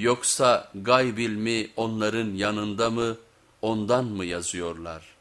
Yoksa gayb ilmi onların yanında mı, ondan mı yazıyorlar?''